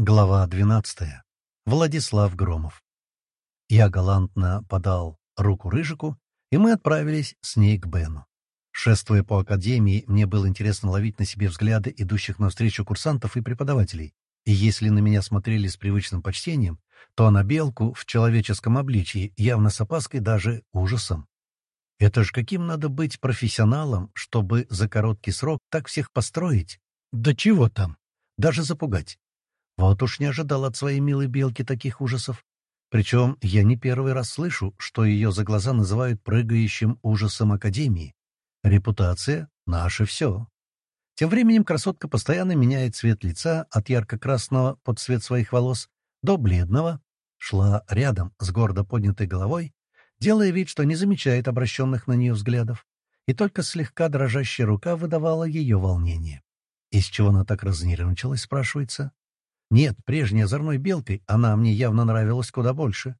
Глава 12. Владислав Громов. Я галантно подал руку Рыжику, и мы отправились с ней к Бену. Шествуя по академии, мне было интересно ловить на себе взгляды идущих навстречу курсантов и преподавателей. И если на меня смотрели с привычным почтением, то на белку в человеческом обличии явно с опаской даже ужасом. Это ж каким надо быть профессионалом, чтобы за короткий срок так всех построить? Да чего там? Даже запугать. Вот уж не ожидал от своей милой белки таких ужасов. Причем я не первый раз слышу, что ее за глаза называют прыгающим ужасом Академии. Репутация — наше все. Тем временем красотка постоянно меняет цвет лица от ярко-красного под цвет своих волос до бледного, шла рядом с гордо поднятой головой, делая вид, что не замечает обращенных на нее взглядов, и только слегка дрожащая рука выдавала ее волнение. Из чего она так разнервничалась, спрашивается? Нет, прежней озорной белкой она мне явно нравилась куда больше.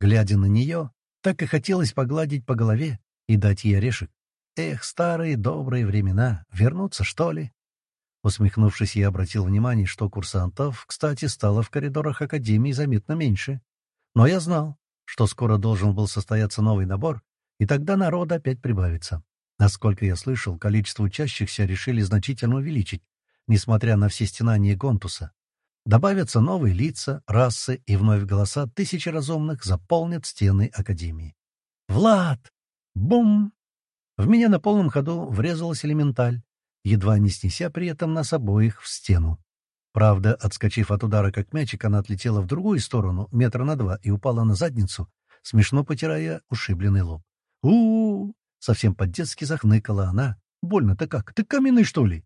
Глядя на нее, так и хотелось погладить по голове и дать ей орешек. Эх, старые добрые времена, вернуться, что ли? Усмехнувшись, я обратил внимание, что курсантов, кстати, стало в коридорах Академии заметно меньше. Но я знал, что скоро должен был состояться новый набор, и тогда народа опять прибавится. Насколько я слышал, количество учащихся решили значительно увеличить, несмотря на все стенания Гонтуса. Добавятся новые лица, расы, и вновь голоса тысячи разумных заполнят стены Академии. «Влад! Бум!» В меня на полном ходу врезалась элементаль, едва не снеся при этом нас обоих в стену. Правда, отскочив от удара как мячик, она отлетела в другую сторону, метра на два, и упала на задницу, смешно потирая ушибленный лоб. у у, -у Совсем по-детски захныкала она. «Больно-то как? Ты каменный, что ли?»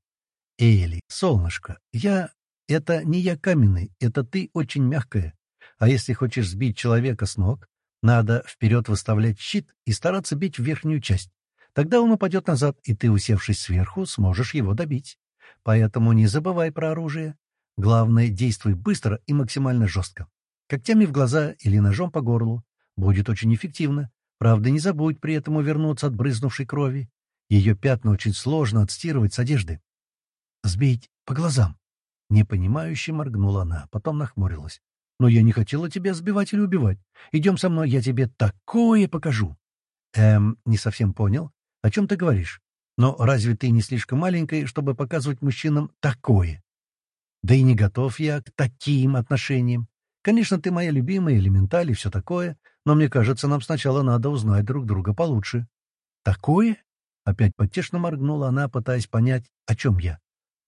«Эли, солнышко, я это не я каменный, это ты очень мягкая. А если хочешь сбить человека с ног, надо вперед выставлять щит и стараться бить в верхнюю часть. Тогда он упадет назад, и ты, усевшись сверху, сможешь его добить. Поэтому не забывай про оружие. Главное, действуй быстро и максимально жестко. Когтями в глаза или ножом по горлу. Будет очень эффективно. Правда, не забудь при этом увернуться от брызнувшей крови. Ее пятна очень сложно отстирывать с одежды. Сбить по глазам. Непонимающе моргнула она, потом нахмурилась. «Но я не хотела тебя сбивать или убивать. Идем со мной, я тебе такое покажу». «Эм, не совсем понял. О чем ты говоришь? Но разве ты не слишком маленькая, чтобы показывать мужчинам такое?» «Да и не готов я к таким отношениям. Конечно, ты моя любимая, элементаль и все такое, но мне кажется, нам сначала надо узнать друг друга получше». «Такое?» — опять потешно моргнула она, пытаясь понять, о чем я.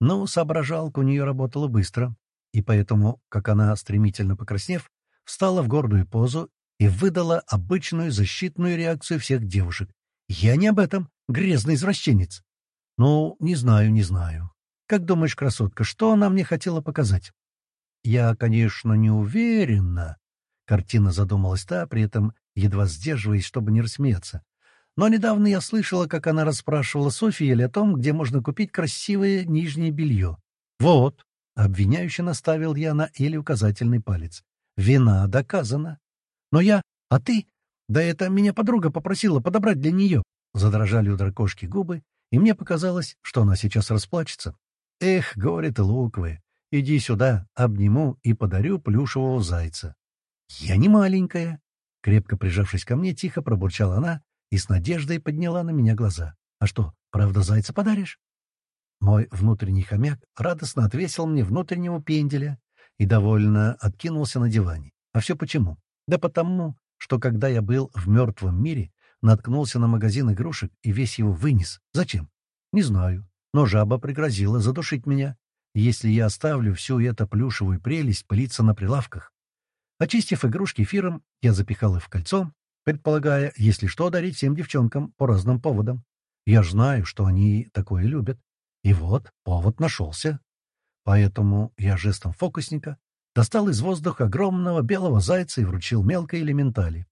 Но соображалка у нее работала быстро, и поэтому, как она, стремительно покраснев, встала в гордую позу и выдала обычную защитную реакцию всех девушек. «Я не об этом, грязный извращенец!» «Ну, не знаю, не знаю. Как думаешь, красотка, что она мне хотела показать?» «Я, конечно, не уверена», — картина задумалась та, при этом едва сдерживаясь, чтобы не рассмеяться. Но недавно я слышала, как она расспрашивала Софиель о том, где можно купить красивое нижнее белье. «Вот», — обвиняюще наставил я на Эле указательный палец. «Вина доказана». «Но я... А ты? Да это меня подруга попросила подобрать для нее». Задрожали у дракошки губы, и мне показалось, что она сейчас расплачется. «Эх, ты луковое, иди сюда, обниму и подарю плюшевого зайца». «Я не маленькая», — крепко прижавшись ко мне, тихо пробурчала она, и с надеждой подняла на меня глаза. «А что, правда зайца подаришь?» Мой внутренний хомяк радостно отвесил мне внутреннего пенделя и довольно откинулся на диване. А все почему? Да потому, что когда я был в мертвом мире, наткнулся на магазин игрушек и весь его вынес. Зачем? Не знаю. Но жаба пригрозила задушить меня, если я оставлю всю эту плюшевую прелесть пылиться на прилавках. Очистив игрушки эфиром, я запихал их в кольцо предполагая, если что, дарить всем девчонкам по разным поводам. Я знаю, что они такое любят. И вот повод нашелся. Поэтому я жестом фокусника достал из воздуха огромного белого зайца и вручил мелкой элементали.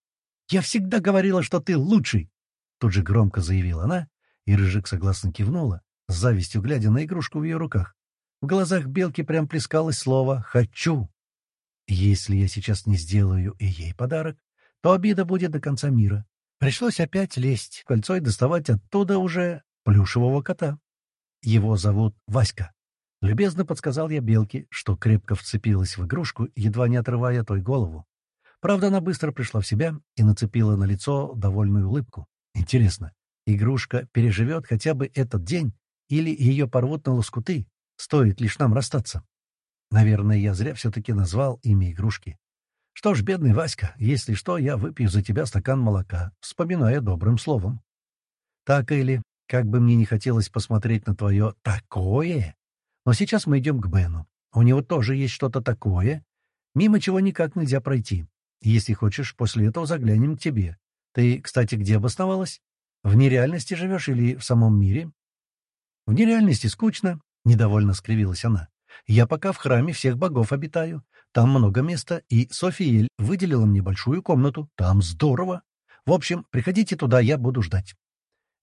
«Я всегда говорила, что ты лучший!» Тут же громко заявила она, и Рыжик согласно кивнула, с завистью глядя на игрушку в ее руках. В глазах белки прям плескалось слово «хочу». Если я сейчас не сделаю и ей подарок, то обида будет до конца мира. Пришлось опять лезть в кольцо и доставать оттуда уже плюшевого кота. Его зовут Васька. Любезно подсказал я Белке, что крепко вцепилась в игрушку, едва не отрывая той голову. Правда, она быстро пришла в себя и нацепила на лицо довольную улыбку. Интересно, игрушка переживет хотя бы этот день или ее порвут на лоскуты? Стоит лишь нам расстаться. Наверное, я зря все-таки назвал имя игрушки. Что ж, бедный Васька, если что, я выпью за тебя стакан молока, вспоминая добрым словом. Так или, как бы мне не хотелось посмотреть на твое «такое», но сейчас мы идем к Бену. У него тоже есть что-то такое, мимо чего никак нельзя пройти. Если хочешь, после этого заглянем к тебе. Ты, кстати, где обосновалась? В нереальности живешь или в самом мире? В нереальности скучно, — недовольно скривилась она. Я пока в храме всех богов обитаю. Там много места, и Софиель выделила мне большую комнату. Там здорово. В общем, приходите туда, я буду ждать.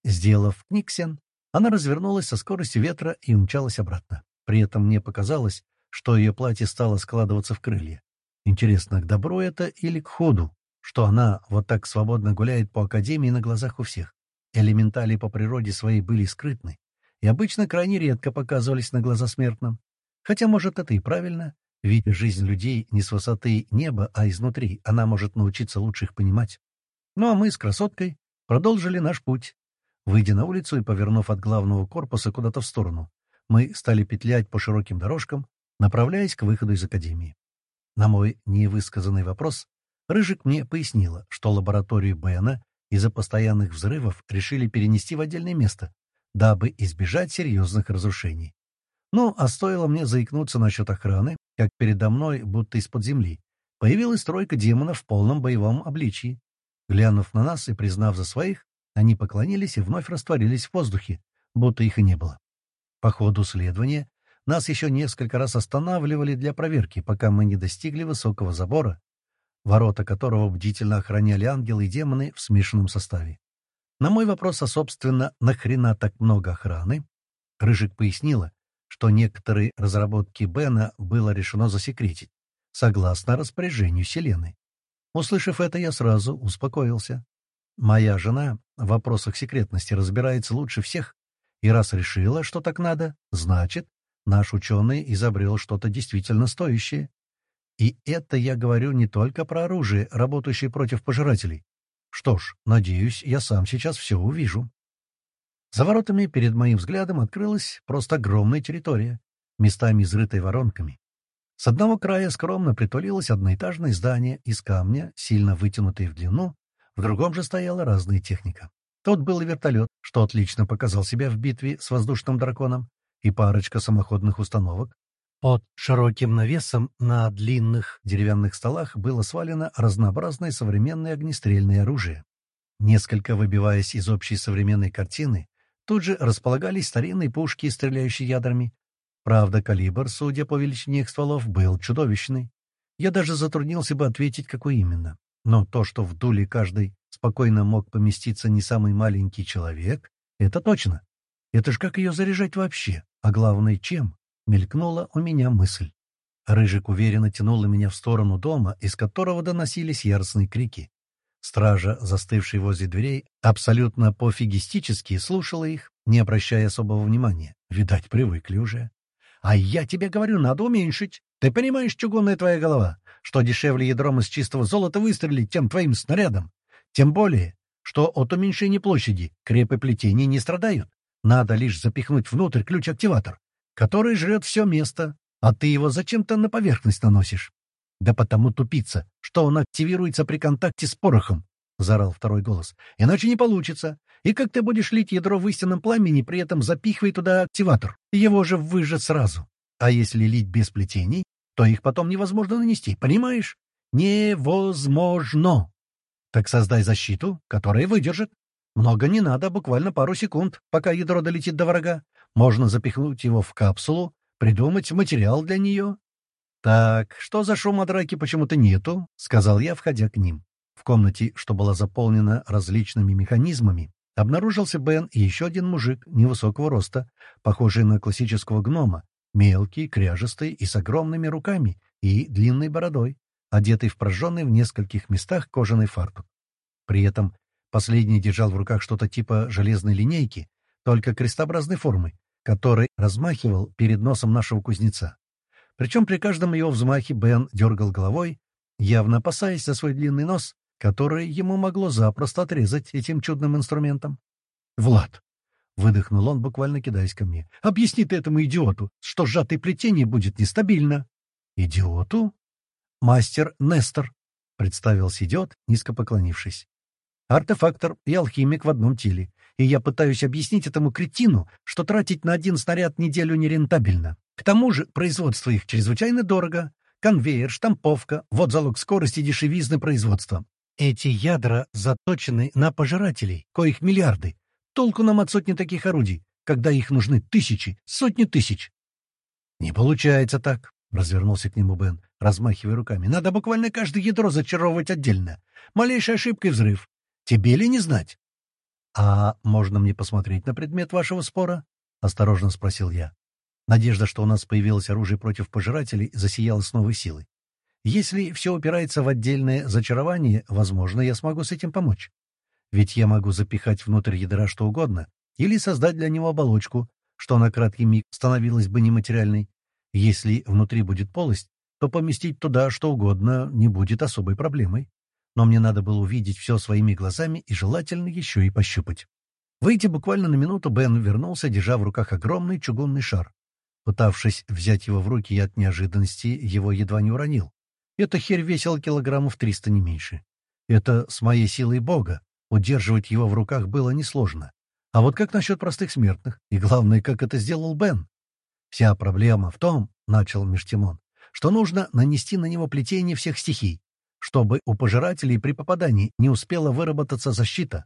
Сделав книгсен, она развернулась со скоростью ветра и умчалась обратно. При этом мне показалось, что ее платье стало складываться в крылья. Интересно, к добру это или к ходу, что она вот так свободно гуляет по академии на глазах у всех? Элементали по природе своей были скрытны и обычно крайне редко показывались на глаза смертным. Хотя, может, это и правильно, ведь жизнь людей не с высоты неба, а изнутри, она может научиться лучше их понимать. Ну а мы с красоткой продолжили наш путь. Выйдя на улицу и повернув от главного корпуса куда-то в сторону, мы стали петлять по широким дорожкам, направляясь к выходу из академии. На мой невысказанный вопрос Рыжик мне пояснила, что лабораторию Бена из-за постоянных взрывов решили перенести в отдельное место, дабы избежать серьезных разрушений. Ну, а стоило мне заикнуться насчет охраны, как передо мной, будто из-под земли, появилась тройка демонов в полном боевом обличии. Глянув на нас и признав за своих, они поклонились и вновь растворились в воздухе, будто их и не было. По ходу следования нас еще несколько раз останавливали для проверки, пока мы не достигли высокого забора, ворота которого бдительно охраняли ангелы и демоны в смешанном составе. На мой вопрос, а, собственно, нахрена так много охраны, Рыжик пояснила, что некоторые разработки Бена было решено засекретить, согласно распоряжению Селены. Услышав это, я сразу успокоился. Моя жена в вопросах секретности разбирается лучше всех, и раз решила, что так надо, значит, наш ученый изобрел что-то действительно стоящее. И это я говорю не только про оружие, работающее против пожирателей. Что ж, надеюсь, я сам сейчас все увижу. За воротами перед моим взглядом открылась просто огромная территория, местами изрытой воронками. С одного края скромно притулилось одноэтажное здание из камня, сильно вытянутое в длину, в другом же стояла разная техника. Тут был и вертолет, что отлично показал себя в битве с воздушным драконом, и парочка самоходных установок. Под широким навесом на длинных деревянных столах было свалено разнообразное современное огнестрельное оружие. Несколько выбиваясь из общей современной картины, Тут же располагались старинные пушки, стреляющие ядрами. Правда, калибр, судя по величине их стволов, был чудовищный. Я даже затруднился бы ответить, какой именно. Но то, что в дуле каждый спокойно мог поместиться не самый маленький человек, это точно. Это ж как ее заряжать вообще? А главное, чем? Мелькнула у меня мысль. Рыжик уверенно тянула меня в сторону дома, из которого доносились яростные крики. Стража, застывший возле дверей, абсолютно пофигистически слушала их, не обращая особого внимания. Видать, привыкли уже. «А я тебе говорю, надо уменьшить. Ты понимаешь, чугунная твоя голова, что дешевле ядром из чистого золота выстрелить тем твоим снарядом? Тем более, что от уменьшения площади крепы плетения не страдают. Надо лишь запихнуть внутрь ключ-активатор, который жрет все место, а ты его зачем-то на поверхность наносишь. «Да потому тупица, что он активируется при контакте с порохом», — заорал второй голос. «Иначе не получится. И как ты будешь лить ядро в истинном пламени, при этом запихивай туда активатор? Его же выжжет сразу. А если лить без плетений, то их потом невозможно нанести, понимаешь? Невозможно. Так создай защиту, которая выдержит. Много не надо, буквально пару секунд, пока ядро долетит до врага. Можно запихнуть его в капсулу, придумать материал для нее, «Так, что за шум от драки почему-то нету?» — сказал я, входя к ним. В комнате, что была заполнена различными механизмами, обнаружился Бен и еще один мужик невысокого роста, похожий на классического гнома, мелкий, кряжестый и с огромными руками и длинной бородой, одетый в прожженный в нескольких местах кожаный фартук. При этом последний держал в руках что-то типа железной линейки, только крестообразной формы, который размахивал перед носом нашего кузнеца. Причем при каждом его взмахе Бен дергал головой, явно опасаясь за свой длинный нос, который ему могло запросто отрезать этим чудным инструментом. «Влад!» — выдохнул он, буквально кидаясь ко мне. «Объясни ты этому идиоту, что сжатое плетение будет нестабильно». «Идиоту?» «Мастер Нестор», — представился идиот, низко поклонившись. «Артефактор и алхимик в одном теле, и я пытаюсь объяснить этому кретину, что тратить на один снаряд неделю нерентабельно. К тому же производство их чрезвычайно дорого. Конвейер, штамповка — вот залог скорости и дешевизны производства. Эти ядра заточены на пожирателей, коих миллиарды. Толку нам от сотни таких орудий, когда их нужны тысячи, сотни тысяч. — Не получается так, — развернулся к нему Бен, размахивая руками. — Надо буквально каждое ядро зачаровывать отдельно. Малейшая ошибка и взрыв. Тебе ли не знать? — А можно мне посмотреть на предмет вашего спора? — осторожно спросил я. Надежда, что у нас появилось оружие против пожирателей, засияла с новой силой. Если все упирается в отдельное зачарование, возможно, я смогу с этим помочь. Ведь я могу запихать внутрь ядра что угодно или создать для него оболочку, что на краткий миг становилась бы нематериальной. Если внутри будет полость, то поместить туда что угодно не будет особой проблемой. Но мне надо было увидеть все своими глазами и желательно еще и пощупать. Выйдя буквально на минуту, Бен вернулся, держа в руках огромный чугунный шар. Пытавшись взять его в руки, я от неожиданности его едва не уронил. Эта херь весила килограммов триста, не меньше. Это с моей силой бога. Удерживать его в руках было несложно. А вот как насчет простых смертных? И главное, как это сделал Бен? Вся проблема в том, — начал Межтимон, — что нужно нанести на него плетение всех стихий, чтобы у пожирателей при попадании не успела выработаться защита.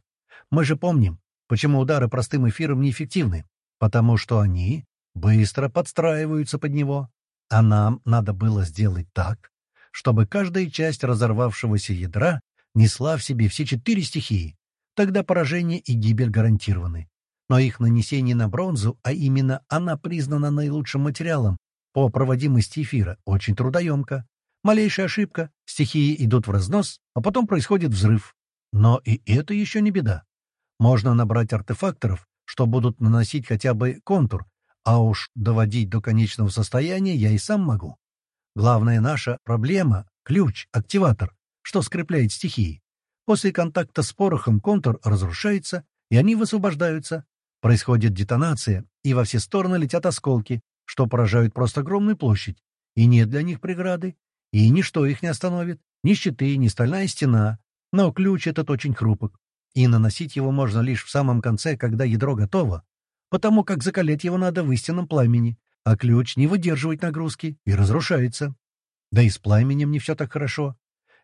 Мы же помним, почему удары простым эфиром неэффективны, потому что они быстро подстраиваются под него. А нам надо было сделать так, чтобы каждая часть разорвавшегося ядра несла в себе все четыре стихии. Тогда поражение и гибель гарантированы. Но их нанесение на бронзу, а именно она признана наилучшим материалом по проводимости эфира, очень трудоемко. Малейшая ошибка, стихии идут в разнос, а потом происходит взрыв. Но и это еще не беда. Можно набрать артефакторов, что будут наносить хотя бы контур, а уж доводить до конечного состояния я и сам могу. Главная наша проблема — ключ, активатор, что скрепляет стихии. После контакта с порохом контур разрушается, и они высвобождаются. Происходит детонация, и во все стороны летят осколки, что поражают просто огромную площадь. И нет для них преграды, и ничто их не остановит, ни щиты, ни стальная стена. Но ключ этот очень хрупок, и наносить его можно лишь в самом конце, когда ядро готово, потому как закалять его надо в истинном пламени, а ключ не выдерживает нагрузки и разрушается. Да и с пламенем не все так хорошо.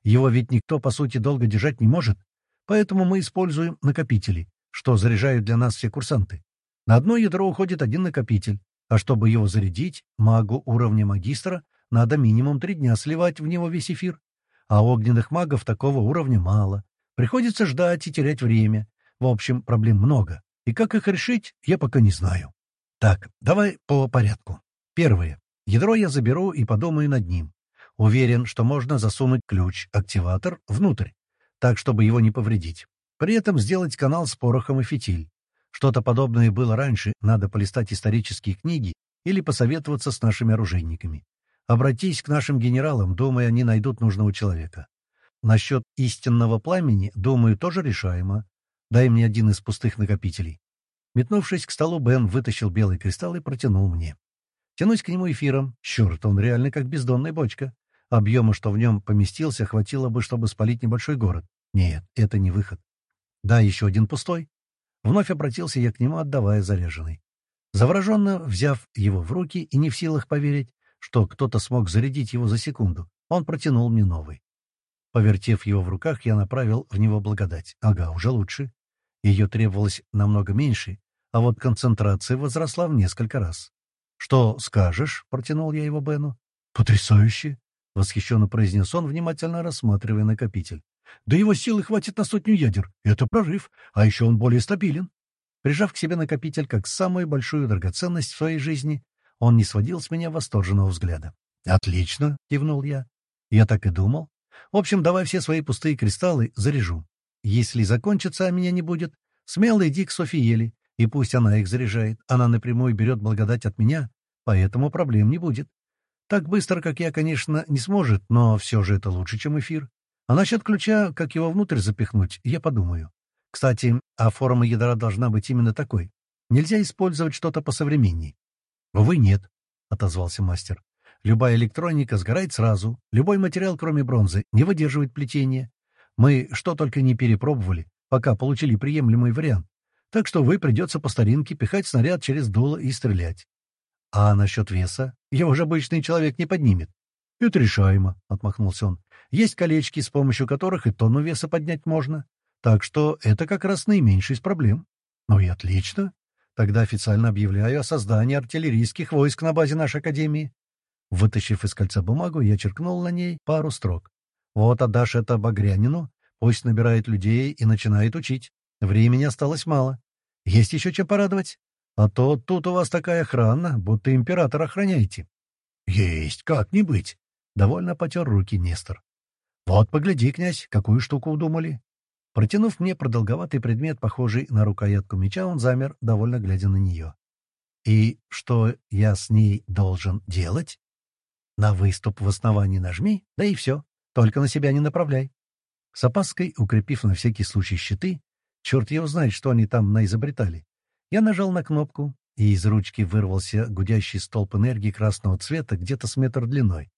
Его ведь никто, по сути, долго держать не может, поэтому мы используем накопители, что заряжают для нас все курсанты. На одно ядро уходит один накопитель, а чтобы его зарядить, магу уровня магистра надо минимум три дня сливать в него весь эфир. А огненных магов такого уровня мало. Приходится ждать и терять время. В общем, проблем много. И как их решить, я пока не знаю. Так, давай по порядку. Первое. Ядро я заберу и подумаю над ним. Уверен, что можно засунуть ключ, активатор, внутрь, так, чтобы его не повредить. При этом сделать канал с порохом и фитиль. Что-то подобное было раньше, надо полистать исторические книги или посоветоваться с нашими оружейниками. Обратись к нашим генералам, думаю, они найдут нужного человека. Насчет истинного пламени, думаю, тоже решаемо. Дай мне один из пустых накопителей. Метнувшись к столу, Бен вытащил белый кристалл и протянул мне. Тянусь к нему эфиром. Черт, он реально как бездонная бочка. Объема, что в нем поместился, хватило бы, чтобы спалить небольшой город. Нет, это не выход. Да, еще один пустой. Вновь обратился я к нему, отдавая заряженный. Завороженно взяв его в руки и не в силах поверить, что кто-то смог зарядить его за секунду, он протянул мне новый. Повертев его в руках, я направил в него благодать. Ага, уже лучше. Ее требовалось намного меньше, а вот концентрация возросла в несколько раз. «Что скажешь?» — протянул я его Бену. «Потрясающе!» — восхищенно произнес он, внимательно рассматривая накопитель. «Да его силы хватит на сотню ядер. Это прорыв, а еще он более стабилен». Прижав к себе накопитель как самую большую драгоценность в своей жизни, он не сводил с меня восторженного взгляда. «Отлично!» — кивнул я. «Я так и думал. В общем, давай все свои пустые кристаллы заряжу. Если закончится, а меня не будет, смело иди к Софиеле. И пусть она их заряжает, она напрямую берет благодать от меня, поэтому проблем не будет. Так быстро, как я, конечно, не сможет, но все же это лучше, чем эфир. А насчет ключа, как его внутрь запихнуть, я подумаю. Кстати, а форма ядра должна быть именно такой. Нельзя использовать что-то посовременней. — Увы, нет, — отозвался мастер. — Любая электроника сгорает сразу. Любой материал, кроме бронзы, не выдерживает плетения. Мы что только не перепробовали, пока получили приемлемый вариант. Так что вы придется по старинке пихать снаряд через дуло и стрелять. А насчет веса? Его же обычный человек не поднимет. — Это решаемо, — отмахнулся он. — Есть колечки, с помощью которых и тонну веса поднять можно. Так что это как раз наименьший из проблем. Ну и отлично. Тогда официально объявляю о создании артиллерийских войск на базе нашей академии. Вытащив из кольца бумагу, я черкнул на ней пару строк. Вот отдашь это Багрянину, пусть набирает людей и начинает учить. Времени осталось мало. Есть еще чем порадовать? А то тут у вас такая охрана, будто император охраняете. — Есть, как не быть. Довольно потер руки Нестор. — Вот, погляди, князь, какую штуку удумали. Протянув мне продолговатый предмет, похожий на рукоятку меча, он замер, довольно глядя на нее. «И что я с ней должен делать?» «На выступ в основании нажми, да и все. Только на себя не направляй». С опаской, укрепив на всякий случай щиты, черт его знает, что они там наизобретали, я нажал на кнопку, и из ручки вырвался гудящий столб энергии красного цвета где-то с метр длиной.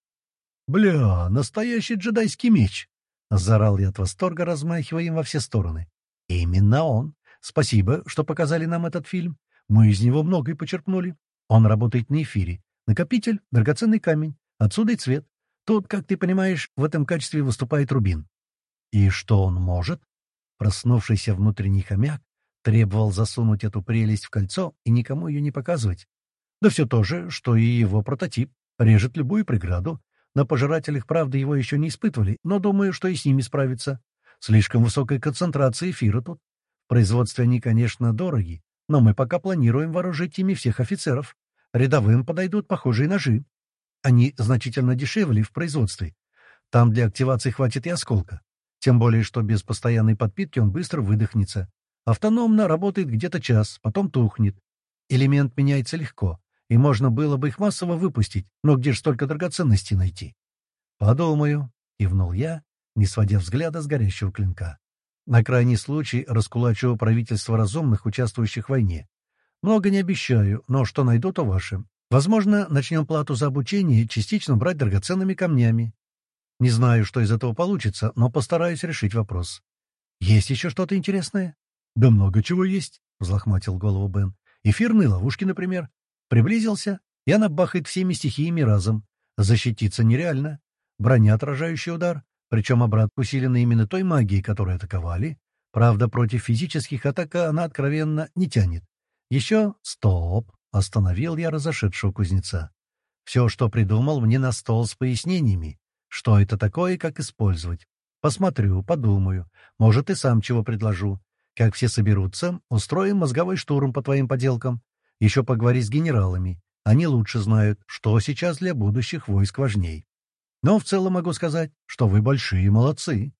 «Бля, настоящий джедайский меч!» — заорал я от восторга, размахивая им во все стороны. «Именно он. Спасибо, что показали нам этот фильм. Мы из него многое почерпнули. Он работает на эфире. Накопитель — драгоценный камень. Отсюда и цвет. Тут, как ты понимаешь, в этом качестве выступает рубин. И что он может? Проснувшийся внутренний хомяк требовал засунуть эту прелесть в кольцо и никому ее не показывать. Да все то же, что и его прототип. Режет любую преграду, на пожирателях, правда, его еще не испытывали, но думаю, что и с ними справиться. Слишком высокая концентрация эфира тут. В производстве они, конечно, дороги, но мы пока планируем вооружить ими всех офицеров. Рядовым подойдут похожие ножи. Они значительно дешевле в производстве. Там для активации хватит и осколка. Тем более, что без постоянной подпитки он быстро выдохнется. Автономно работает где-то час, потом тухнет. Элемент меняется легко и можно было бы их массово выпустить, но где ж столько драгоценностей найти? — Подумаю, — кивнул я, не сводя взгляда с горящего клинка. На крайний случай раскулачу правительство разумных, участвующих в войне. Много не обещаю, но что найду, то ваше. Возможно, начнем плату за обучение частично брать драгоценными камнями. Не знаю, что из этого получится, но постараюсь решить вопрос. Есть еще что-то интересное? — Да много чего есть, — взлохматил голову Бен. — Эфирные ловушки, например. Приблизился, и она бахает всеми стихиями разом. Защититься нереально. Броня, отражающая удар, причем обратку усилена именно той магией, которой атаковали. Правда, против физических атак она откровенно не тянет. Еще стоп, остановил я разошедшего кузнеца. Все, что придумал, мне на стол с пояснениями. Что это такое и как использовать. Посмотрю, подумаю. Может, и сам чего предложу. Как все соберутся, устроим мозговой штурм по твоим поделкам. Еще поговори с генералами. Они лучше знают, что сейчас для будущих войск важней. Но в целом могу сказать, что вы большие молодцы.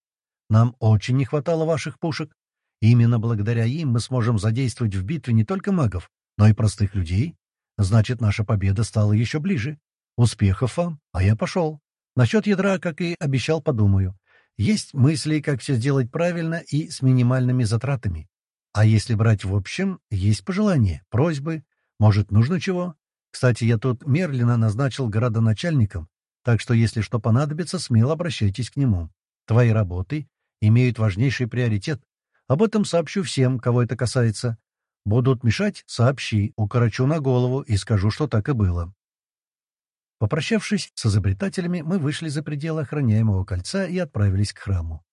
Нам очень не хватало ваших пушек. Именно благодаря им мы сможем задействовать в битве не только магов, но и простых людей. Значит, наша победа стала еще ближе. Успехов вам, а я пошел. Насчет ядра, как и обещал, подумаю. Есть мысли, как все сделать правильно и с минимальными затратами. А если брать в общем, есть пожелания, просьбы, может, нужно чего? Кстати, я тут Мерлина назначил городоначальником, так что если что понадобится, смело обращайтесь к нему. Твои работы имеют важнейший приоритет. Об этом сообщу всем, кого это касается. Будут мешать — сообщи, укорочу на голову и скажу, что так и было. Попрощавшись с изобретателями, мы вышли за пределы охраняемого кольца и отправились к храму.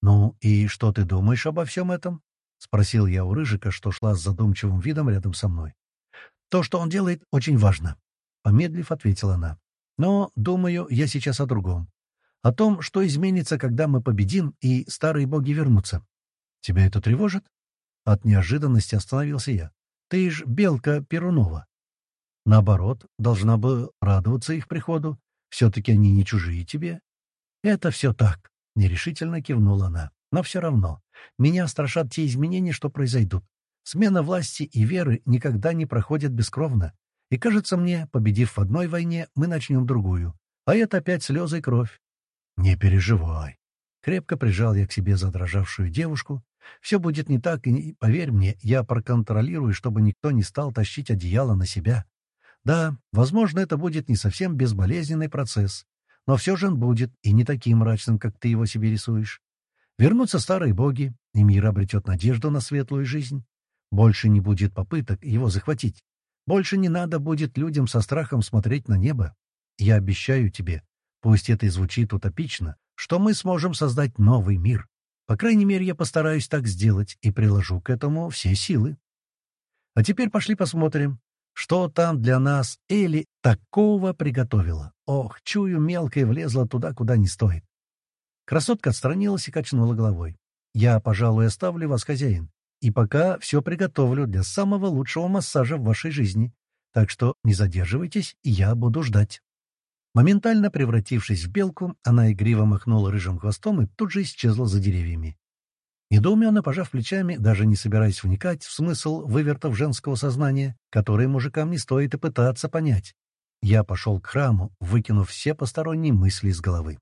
«Ну и что ты думаешь обо всем этом?» — спросил я у Рыжика, что шла с задумчивым видом рядом со мной. То, что он делает, очень важно. Помедлив, ответила она. Но, думаю, я сейчас о другом. О том, что изменится, когда мы победим, и старые боги вернутся. Тебя это тревожит? От неожиданности остановился я. Ты ж белка Перунова. Наоборот, должна бы радоваться их приходу. Все-таки они не чужие тебе. Это все так, — нерешительно кивнула она. Но все равно, меня страшат те изменения, что произойдут. Смена власти и веры никогда не проходит бескровно. И кажется мне, победив в одной войне, мы начнем другую. А это опять слезы и кровь. Не переживай. Крепко прижал я к себе задрожавшую девушку. Все будет не так, и, поверь мне, я проконтролирую, чтобы никто не стал тащить одеяло на себя. Да, возможно, это будет не совсем безболезненный процесс, но все же он будет и не таким мрачным, как ты его себе рисуешь. Вернутся старые боги, и мир обретет надежду на светлую жизнь. Больше не будет попыток его захватить. Больше не надо будет людям со страхом смотреть на небо. Я обещаю тебе, пусть это и звучит утопично, что мы сможем создать новый мир. По крайней мере, я постараюсь так сделать и приложу к этому все силы. А теперь пошли посмотрим, что там для нас Эли такого приготовила. Ох, чую, мелкая влезла туда, куда не стоит. Красотка отстранилась и качнула головой. «Я, пожалуй, оставлю вас, хозяин. И пока все приготовлю для самого лучшего массажа в вашей жизни. Так что не задерживайтесь, и я буду ждать». Моментально превратившись в белку, она игриво махнула рыжим хвостом и тут же исчезла за деревьями. Недоуменно пожав плечами, даже не собираясь вникать в смысл вывертов женского сознания, который мужикам не стоит и пытаться понять, я пошел к храму, выкинув все посторонние мысли из головы.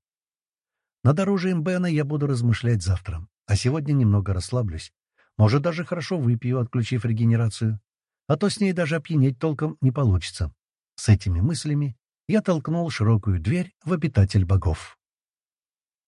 Над оружием Бена я буду размышлять завтра, а сегодня немного расслаблюсь. Может, даже хорошо выпью, отключив регенерацию. А то с ней даже опьянеть толком не получится. С этими мыслями я толкнул широкую дверь в обитатель богов.